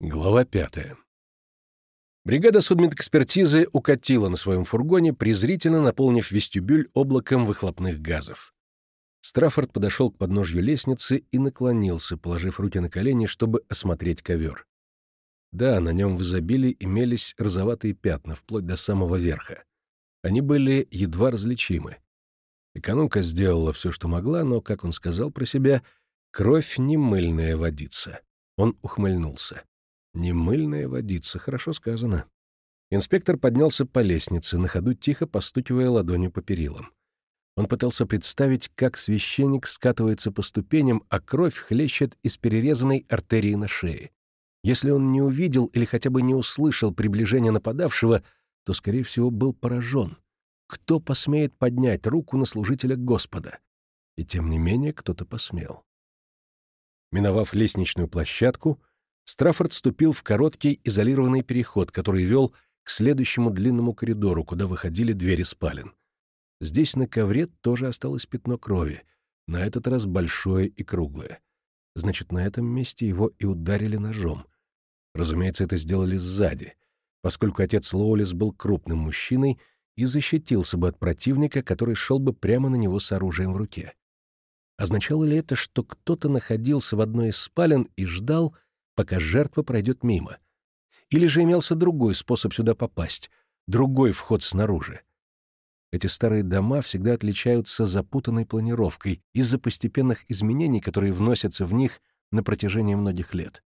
Глава пятая. Бригада судмедэкспертизы укатила на своем фургоне, презрительно наполнив вестибюль облаком выхлопных газов. Страффорд подошел к подножью лестницы и наклонился, положив руки на колени, чтобы осмотреть ковер. Да, на нем в изобилии имелись розоватые пятна, вплоть до самого верха. Они были едва различимы. Экономка сделала все, что могла, но, как он сказал про себя, кровь не мыльная водица. Он ухмыльнулся. Немыльная водица, хорошо сказано. Инспектор поднялся по лестнице, на ходу тихо постукивая ладонью по перилам. Он пытался представить, как священник скатывается по ступеням, а кровь хлещет из перерезанной артерии на шее. Если он не увидел или хотя бы не услышал приближения нападавшего, то, скорее всего, был поражен. Кто посмеет поднять руку на служителя Господа? И тем не менее кто-то посмел. Миновав лестничную площадку, Страффорд ступил в короткий изолированный переход, который вел к следующему длинному коридору, куда выходили двери спален. Здесь на ковре тоже осталось пятно крови, на этот раз большое и круглое. Значит, на этом месте его и ударили ножом. Разумеется, это сделали сзади, поскольку отец Лоулис был крупным мужчиной и защитился бы от противника, который шел бы прямо на него с оружием в руке. Означало ли это, что кто-то находился в одной из спален и ждал, пока жертва пройдет мимо. Или же имелся другой способ сюда попасть, другой вход снаружи. Эти старые дома всегда отличаются запутанной планировкой из-за постепенных изменений, которые вносятся в них на протяжении многих лет.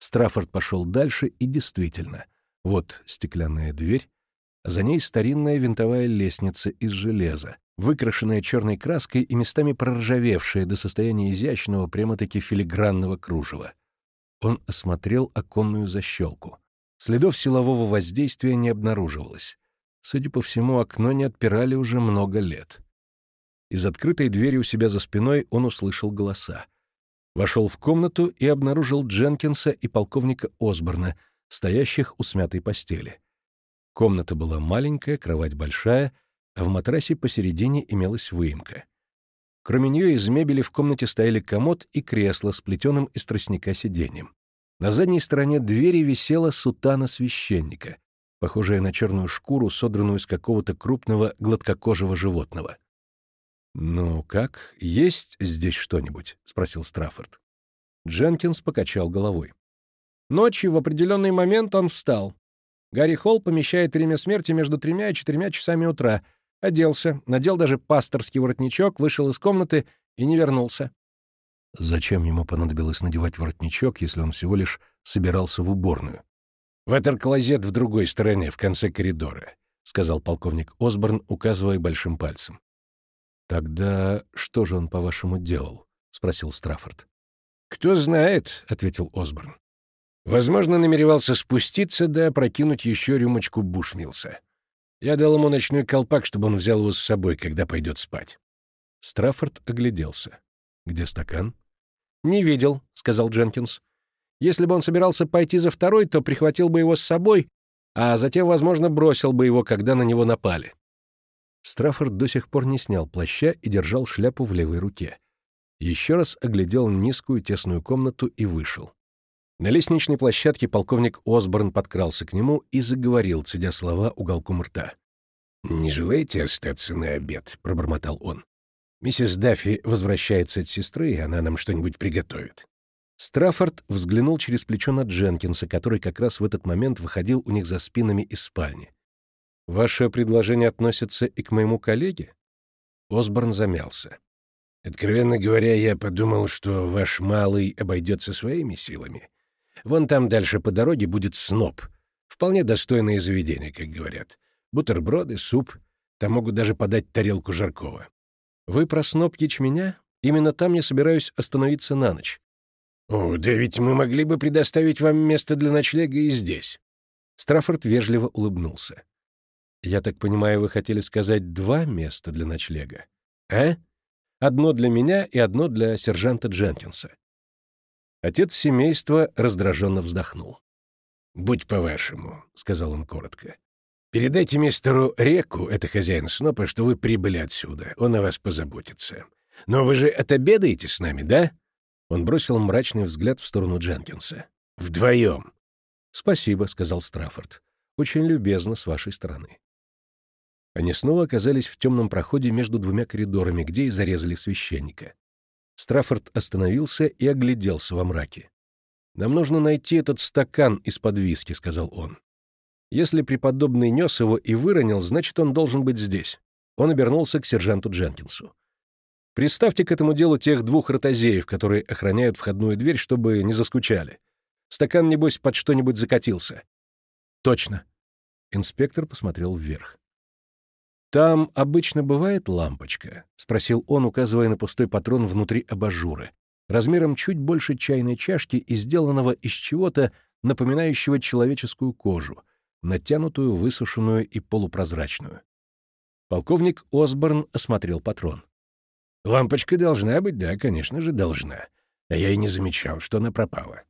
Страффорд пошел дальше, и действительно, вот стеклянная дверь, а за ней старинная винтовая лестница из железа, выкрашенная черной краской и местами проржавевшая до состояния изящного, прямо-таки филигранного кружева. Он осмотрел оконную защелку. Следов силового воздействия не обнаруживалось. Судя по всему, окно не отпирали уже много лет. Из открытой двери у себя за спиной он услышал голоса. Вошел в комнату и обнаружил Дженкинса и полковника Осборна, стоящих у смятой постели. Комната была маленькая, кровать большая, а в матрасе посередине имелась выемка. Кроме нее из мебели в комнате стояли комод и кресло с плетеным из тростника сиденьем. На задней стороне двери висела сутана священника, похожая на черную шкуру, содранную из какого-то крупного гладкокожего животного. «Ну как, есть здесь что-нибудь?» — спросил Страффорд. Дженкинс покачал головой. Ночью в определенный момент он встал. Гарри Холл помещает время смерти между тремя и четырьмя часами утра — Оделся, надел даже пасторский воротничок, вышел из комнаты и не вернулся. Зачем ему понадобилось надевать воротничок, если он всего лишь собирался в уборную? «Ватер-клозет в другой стороне, в конце коридора», — сказал полковник Осборн, указывая большим пальцем. «Тогда что же он, по-вашему, делал?» — спросил Страффорд. «Кто знает», — ответил Осборн. «Возможно, намеревался спуститься да опрокинуть еще рюмочку Бушмилса. Я дал ему ночной колпак, чтобы он взял его с собой, когда пойдет спать. Страффорд огляделся. «Где стакан?» «Не видел», — сказал Дженкинс. «Если бы он собирался пойти за второй, то прихватил бы его с собой, а затем, возможно, бросил бы его, когда на него напали». Страффорд до сих пор не снял плаща и держал шляпу в левой руке. Еще раз оглядел низкую тесную комнату и вышел. На лестничной площадке полковник Осборн подкрался к нему и заговорил, цедя слова уголком рта. «Не желаете остаться на обед?» — пробормотал он. «Миссис Даффи возвращается от сестры, и она нам что-нибудь приготовит». Страффорд взглянул через плечо на Дженкинса, который как раз в этот момент выходил у них за спинами из спальни. «Ваше предложение относится и к моему коллеге?» Осборн замялся. «Откровенно говоря, я подумал, что ваш малый обойдется своими силами. Вон там дальше по дороге будет сноб. Вполне достойное заведение, как говорят. Бутерброды, суп. Там могут даже подать тарелку жаркого. Вы про сноб ячменя? Именно там я собираюсь остановиться на ночь. О, да ведь мы могли бы предоставить вам место для ночлега и здесь. Страффорд вежливо улыбнулся. «Я так понимаю, вы хотели сказать два места для ночлега? А? Одно для меня и одно для сержанта Дженкинса. Отец семейства раздраженно вздохнул. «Будь по-вашему», — сказал он коротко. «Передайте мистеру Реку, это хозяин снопа, что вы прибыли отсюда. Он о вас позаботится. Но вы же отобедаете с нами, да?» Он бросил мрачный взгляд в сторону Дженкинса. «Вдвоем. «Спасибо», — сказал Страффорд. «Очень любезно с вашей стороны». Они снова оказались в темном проходе между двумя коридорами, где и зарезали священника. Страффорд остановился и огляделся во мраке. «Нам нужно найти этот стакан из-под виски», — сказал он. «Если преподобный нес его и выронил, значит, он должен быть здесь». Он обернулся к сержанту Дженкинсу. «Представьте к этому делу тех двух ротозеев, которые охраняют входную дверь, чтобы не заскучали. Стакан, небось, под что-нибудь закатился». «Точно». Инспектор посмотрел вверх. «Там обычно бывает лампочка?» — спросил он, указывая на пустой патрон внутри абажуры, размером чуть больше чайной чашки и сделанного из чего-то, напоминающего человеческую кожу, натянутую, высушенную и полупрозрачную. Полковник Осборн осмотрел патрон. «Лампочка должна быть, да, конечно же, должна. А я и не замечал, что она пропала».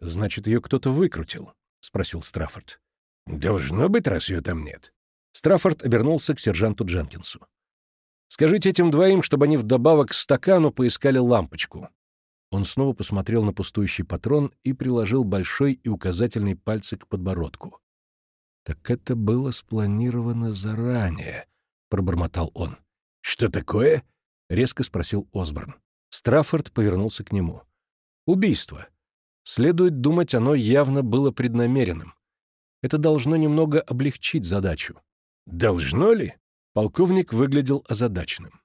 «Значит, ее кто-то выкрутил?» — спросил Страффорд. «Должно быть, раз ее там нет». Страффорд обернулся к сержанту Дженкинсу. «Скажите этим двоим, чтобы они вдобавок к стакану поискали лампочку». Он снова посмотрел на пустующий патрон и приложил большой и указательный пальцы к подбородку. «Так это было спланировано заранее», — пробормотал он. «Что такое?» — резко спросил Осборн. Страффорд повернулся к нему. «Убийство. Следует думать, оно явно было преднамеренным. Это должно немного облегчить задачу. Должно ли? Полковник выглядел озадаченным.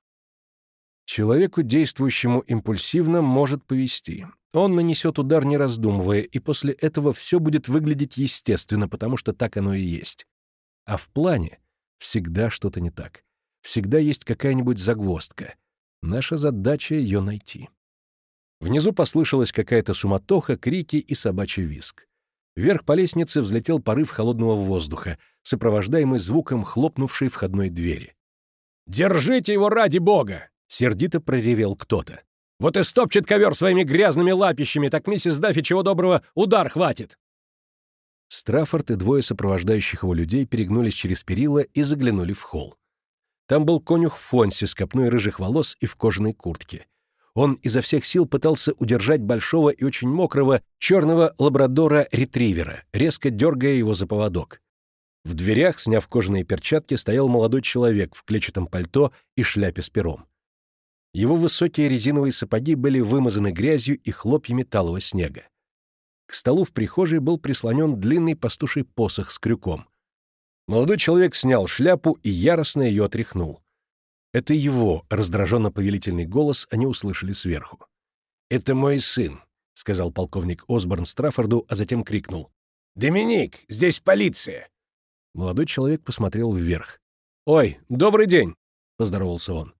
Человеку, действующему импульсивно, может повести. Он нанесет удар, не раздумывая, и после этого все будет выглядеть естественно, потому что так оно и есть. А в плане всегда что-то не так. Всегда есть какая-нибудь загвоздка. Наша задача ее найти. Внизу послышалась какая-то суматоха, крики и собачий визг. Вверх по лестнице взлетел порыв холодного воздуха, сопровождаемый звуком хлопнувшей входной двери. «Держите его ради бога!» — сердито проревел кто-то. «Вот и стопчет ковер своими грязными лапищами, так миссис Даффи чего доброго удар хватит!» Страффорд и двое сопровождающих его людей перегнулись через перила и заглянули в холл. Там был конюх Фонси с копной рыжих волос и в кожаной куртке. Он изо всех сил пытался удержать большого и очень мокрого черного лабрадора-ретривера, резко дергая его за поводок. В дверях, сняв кожаные перчатки, стоял молодой человек в клетчатом пальто и шляпе с пером. Его высокие резиновые сапоги были вымазаны грязью и хлопьями талого снега. К столу в прихожей был прислонен длинный пастуший посох с крюком. Молодой человек снял шляпу и яростно ее отряхнул. Это его раздраженно-повелительный голос они услышали сверху. «Это мой сын», — сказал полковник Осборн Страффорду, а затем крикнул. «Доминик, здесь полиция!» Молодой человек посмотрел вверх. «Ой, добрый день!» — поздоровался он.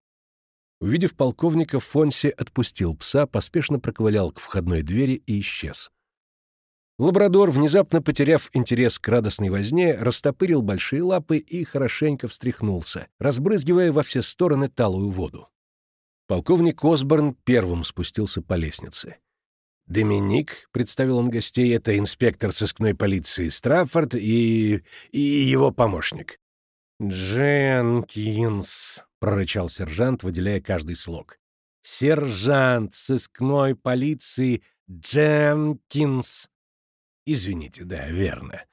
Увидев полковника, Фонси отпустил пса, поспешно проковылял к входной двери и исчез. Лабрадор, внезапно потеряв интерес к радостной возне, растопырил большие лапы и хорошенько встряхнулся, разбрызгивая во все стороны талую воду. Полковник Осборн первым спустился по лестнице. «Доминик», — представил он гостей, — это инспектор сыскной полиции Страффорд и... и его помощник. «Дженкинс», — прорычал сержант, выделяя каждый слог. «Сержант сыскной полиции Дженкинс». Извините, да, верно.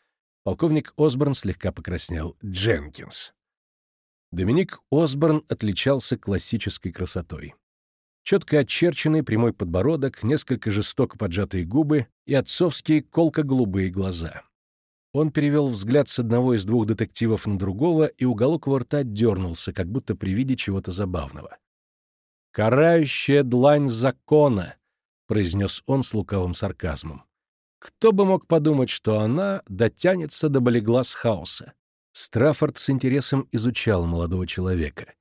Полковник Осборн слегка покраснел. Дженкинс. Доминик Осборн отличался классической красотой. Четко очерченный прямой подбородок, несколько жестоко поджатые губы и отцовские колко-голубые глаза. Он перевел взгляд с одного из двух детективов на другого, и уголок его рта дернулся, как будто при виде чего-то забавного. «Карающая длань закона», — произнес он с лукавым сарказмом. Кто бы мог подумать, что она дотянется до болеглаз хаоса? Страффорд с интересом изучал молодого человека.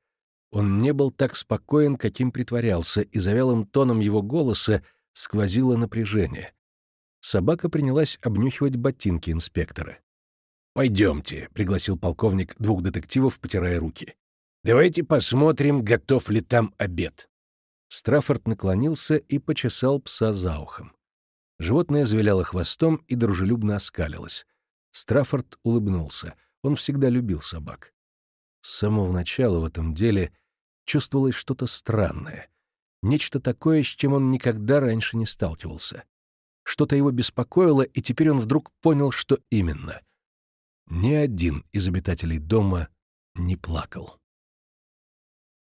Он не был так спокоен, каким притворялся, и за тоном его голоса сквозило напряжение. Собака принялась обнюхивать ботинки инспектора. «Пойдемте», — пригласил полковник двух детективов, потирая руки. «Давайте посмотрим, готов ли там обед». Страффорд наклонился и почесал пса за ухом. Животное завиляло хвостом и дружелюбно оскалилось. Страффорд улыбнулся. Он всегда любил собак. С самого начала в этом деле чувствовалось что-то странное. Нечто такое, с чем он никогда раньше не сталкивался. Что-то его беспокоило, и теперь он вдруг понял, что именно. Ни один из обитателей дома не плакал.